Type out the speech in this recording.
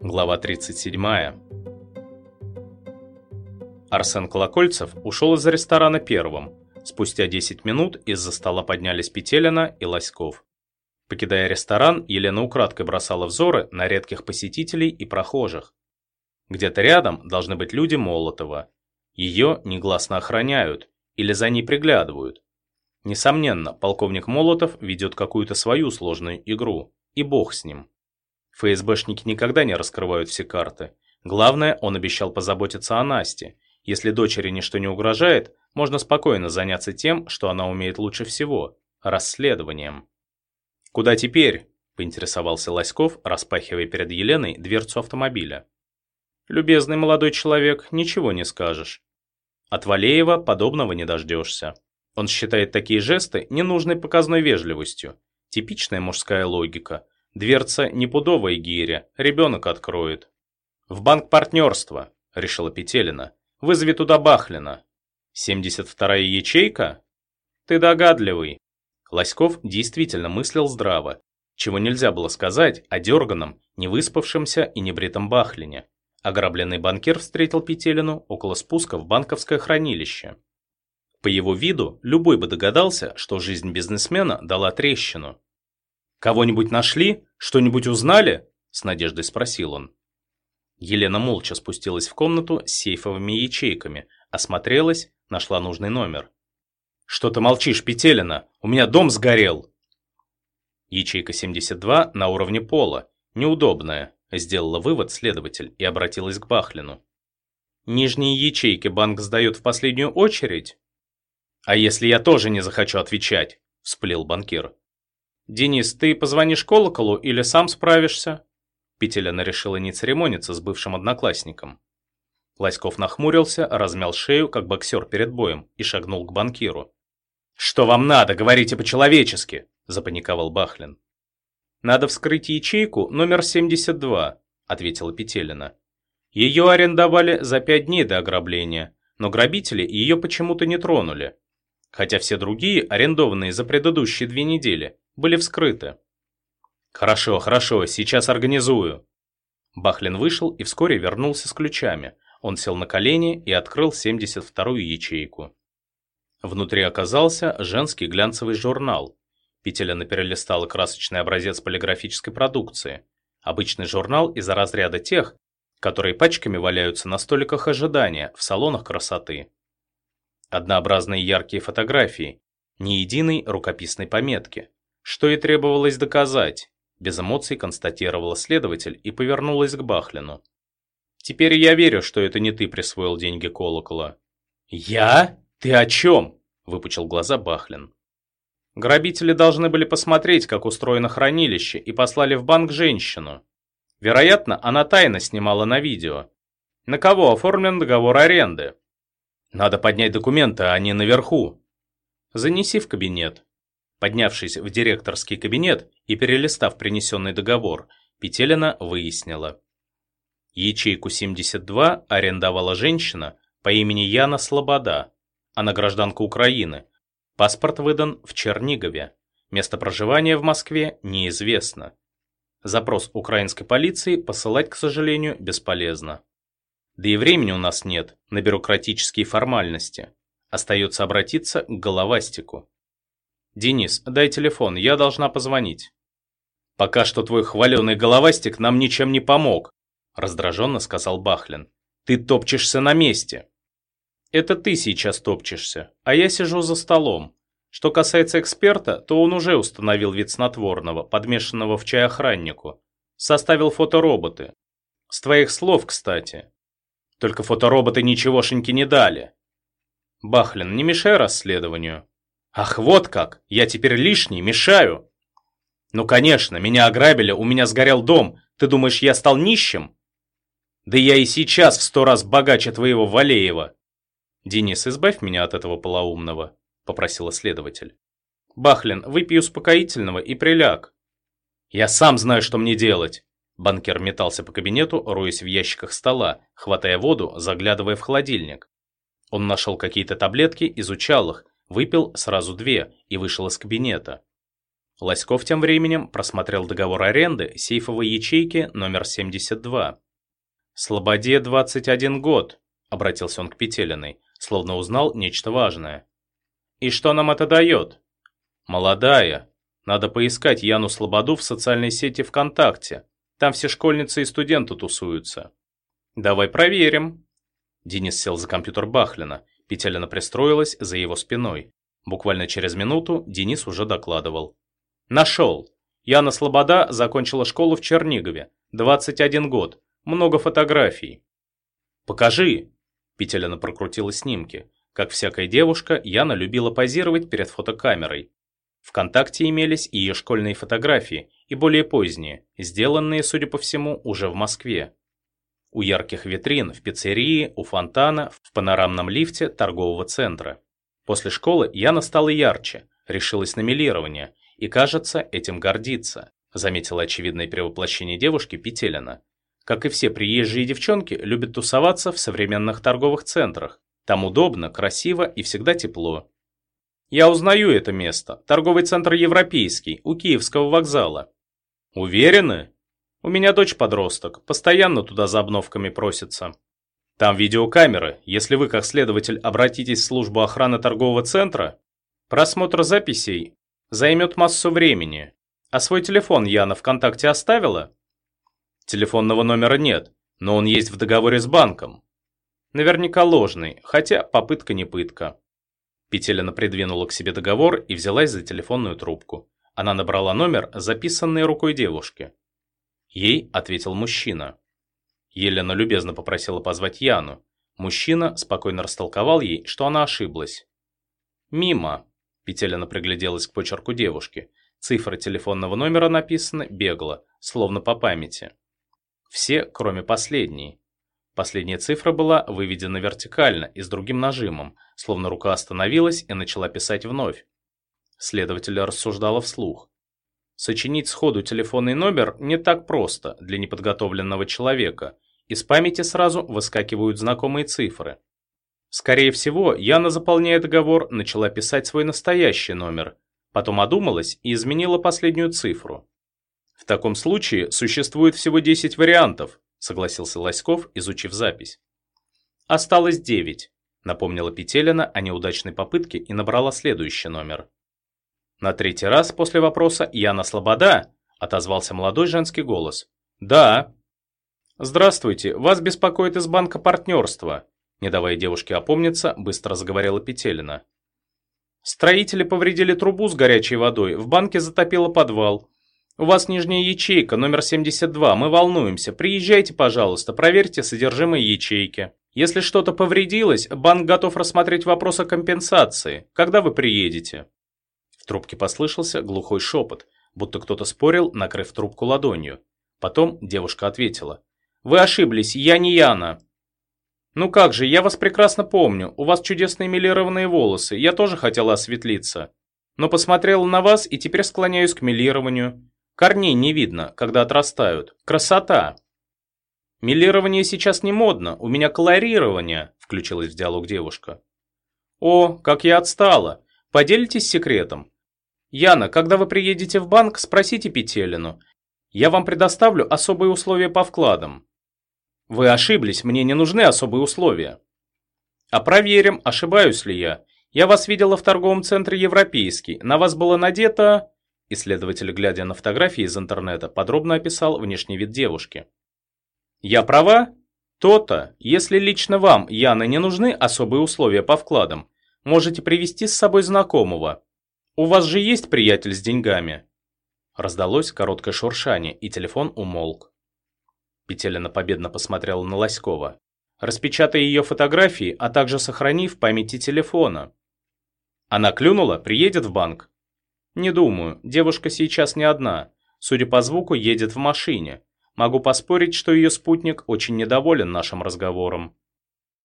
Глава 37. Арсен Колокольцев ушел из ресторана первым. Спустя 10 минут из-за стола поднялись Петелина и Лоськов. Покидая ресторан, Елена украдкой бросала взоры на редких посетителей и прохожих. Где-то рядом должны быть люди Молотова. Ее негласно охраняют или за ней приглядывают. Несомненно, полковник Молотов ведет какую-то свою сложную игру, и бог с ним. ФСБшники никогда не раскрывают все карты. Главное, он обещал позаботиться о Насте. Если дочери ничто не угрожает, можно спокойно заняться тем, что она умеет лучше всего – расследованием. «Куда теперь?» – поинтересовался Лоськов, распахивая перед Еленой дверцу автомобиля. «Любезный молодой человек, ничего не скажешь. От Валеева подобного не дождешься. Он считает такие жесты ненужной показной вежливостью. Типичная мужская логика – Дверца не пудовая гиря, ребенок откроет. В банк партнерства, решила Петелина. Вызови туда Бахлина. 72-я ячейка? Ты догадливый. Лоськов действительно мыслил здраво, чего нельзя было сказать о дерганом, невыспавшемся и небритом Бахлине. Ограбленный банкир встретил Петелину около спуска в банковское хранилище. По его виду любой бы догадался, что жизнь бизнесмена дала трещину. «Кого-нибудь нашли? Что-нибудь узнали?» – с надеждой спросил он. Елена молча спустилась в комнату с сейфовыми ячейками, осмотрелась, нашла нужный номер. «Что ты молчишь, Петелина? У меня дом сгорел!» Ячейка 72 на уровне пола, неудобная, сделала вывод следователь и обратилась к Бахлину. «Нижние ячейки банк сдает в последнюю очередь?» «А если я тоже не захочу отвечать?» – всплил банкир. «Денис, ты позвонишь колоколу или сам справишься?» Петелина решила не церемониться с бывшим одноклассником. Лоськов нахмурился, размял шею, как боксер перед боем, и шагнул к банкиру. «Что вам надо? Говорите по-человечески!» – запаниковал Бахлин. «Надо вскрыть ячейку номер 72», – ответила Петелина. «Ее арендовали за пять дней до ограбления, но грабители ее почему-то не тронули. Хотя все другие, арендованные за предыдущие две недели, были вскрыты. «Хорошо, хорошо, сейчас организую». Бахлин вышел и вскоре вернулся с ключами. Он сел на колени и открыл 72-ю ячейку. Внутри оказался женский глянцевый журнал. Петелина перелистала красочный образец полиграфической продукции. Обычный журнал из-за разряда тех, которые пачками валяются на столиках ожидания в салонах красоты. Однообразные яркие фотографии, ни единой рукописной пометки. Что и требовалось доказать, без эмоций констатировала следователь и повернулась к Бахлину. «Теперь я верю, что это не ты присвоил деньги колокола». «Я? Ты о чем?» – выпучил глаза Бахлин. Грабители должны были посмотреть, как устроено хранилище, и послали в банк женщину. Вероятно, она тайно снимала на видео. На кого оформлен договор аренды? Надо поднять документы, а они наверху. Занеси в кабинет. Поднявшись в директорский кабинет и перелистав принесенный договор, Петелина выяснила. Ячейку 72 арендовала женщина по имени Яна Слобода. Она гражданка Украины. Паспорт выдан в Чернигове. Место проживания в Москве неизвестно. Запрос украинской полиции посылать, к сожалению, бесполезно. Да и времени у нас нет на бюрократические формальности. Остается обратиться к головастику. «Денис, дай телефон, я должна позвонить». «Пока что твой хваленый головастик нам ничем не помог», раздраженно сказал Бахлин. «Ты топчешься на месте». «Это ты сейчас топчешься, а я сижу за столом. Что касается эксперта, то он уже установил вид снотворного, подмешанного в чай охраннику. Составил фотороботы. С твоих слов, кстати. Только фотороботы ничегошеньки не дали. Бахлин, не мешай расследованию. Ах, вот как! Я теперь лишний, мешаю. Ну, конечно, меня ограбили, у меня сгорел дом. Ты думаешь, я стал нищим? Да я и сейчас в сто раз богаче твоего Валеева. Денис, избавь меня от этого полоумного, попросила следователь. Бахлин, выпей успокоительного и приляг. Я сам знаю, что мне делать. Банкир метался по кабинету, роясь в ящиках стола, хватая воду, заглядывая в холодильник. Он нашел какие-то таблетки, изучал их, выпил сразу две и вышел из кабинета. Лоськов тем временем просмотрел договор аренды сейфовой ячейки номер 72. «Слободе 21 год», — обратился он к Петелиной, словно узнал нечто важное. «И что нам это дает?» «Молодая. Надо поискать Яну Слободу в социальной сети ВКонтакте. Там все школьницы и студенты тусуются». «Давай проверим». Денис сел за компьютер Бахлина. Петелина пристроилась за его спиной. Буквально через минуту Денис уже докладывал. Нашел. Яна Слобода закончила школу в Чернигове. 21 год. Много фотографий. Покажи. Петелина прокрутила снимки. Как всякая девушка, Яна любила позировать перед фотокамерой. Вконтакте имелись и ее школьные фотографии, и более поздние, сделанные, судя по всему, уже в Москве. У ярких витрин, в пиццерии, у фонтана, в панорамном лифте торгового центра. После школы Яна стала ярче, решилась на милирование – и, кажется, этим гордится, заметила очевидное перевоплощение девушки Петелина. Как и все приезжие девчонки, любят тусоваться в современных торговых центрах. Там удобно, красиво и всегда тепло. Я узнаю это место. Торговый центр Европейский, у Киевского вокзала. Уверены? У меня дочь подросток, постоянно туда за обновками просится. Там видеокамеры. Если вы, как следователь, обратитесь в службу охраны торгового центра, просмотр записей Займет массу времени. А свой телефон Яна ВКонтакте оставила? Телефонного номера нет, но он есть в договоре с банком. Наверняка ложный, хотя попытка не пытка. Петелина придвинула к себе договор и взялась за телефонную трубку. Она набрала номер, записанный рукой девушки. Ей ответил мужчина. Елена любезно попросила позвать Яну. Мужчина спокойно растолковал ей, что она ошиблась. «Мимо», Петелина пригляделась к почерку девушки. Цифры телефонного номера написаны бегло, словно по памяти. Все, кроме последней. Последняя цифра была выведена вертикально и с другим нажимом, словно рука остановилась и начала писать вновь. Следователь рассуждала вслух. Сочинить сходу телефонный номер не так просто для неподготовленного человека. Из памяти сразу выскакивают знакомые цифры. Скорее всего, Яна, заполняя договор, начала писать свой настоящий номер, потом одумалась и изменила последнюю цифру. В таком случае существует всего 10 вариантов, согласился Лоськов, изучив запись. Осталось 9, напомнила Петелина о неудачной попытке и набрала следующий номер. На третий раз после вопроса «Яна Слобода?» отозвался молодой женский голос. «Да». «Здравствуйте, вас беспокоит из банка партнерства. Не давая девушке опомниться, быстро заговорила Петелина. Строители повредили трубу с горячей водой, в банке затопило подвал. У вас нижняя ячейка, номер 72, мы волнуемся. Приезжайте, пожалуйста, проверьте содержимое ячейки. Если что-то повредилось, банк готов рассмотреть вопрос о компенсации. Когда вы приедете?» Трубке послышался глухой шепот, будто кто-то спорил, накрыв трубку ладонью. Потом девушка ответила. «Вы ошиблись, я не Яна. «Ну как же, я вас прекрасно помню, у вас чудесные милированные волосы, я тоже хотела осветлиться. Но посмотрела на вас и теперь склоняюсь к милированию. Корней не видно, когда отрастают. Красота!» «Милирование сейчас не модно, у меня колорирование», – включилась в диалог девушка. «О, как я отстала! Поделитесь секретом. Яна, когда вы приедете в банк, спросите Петелину. Я вам предоставлю особые условия по вкладам. Вы ошиблись, мне не нужны особые условия. А проверим, ошибаюсь ли я. Я вас видела в торговом центре Европейский. На вас было надето... Исследователь, глядя на фотографии из интернета, подробно описал внешний вид девушки. Я права? То-то. Если лично вам, Яна, не нужны особые условия по вкладам, можете привести с собой знакомого. У вас же есть приятель с деньгами. Раздалось короткое шуршание, и телефон умолк. Петелина победно посмотрела на Лоськова. «Распечатай ее фотографии, а также сохрани в памяти телефона». «Она клюнула? Приедет в банк?» «Не думаю. Девушка сейчас не одна. Судя по звуку, едет в машине. Могу поспорить, что ее спутник очень недоволен нашим разговором».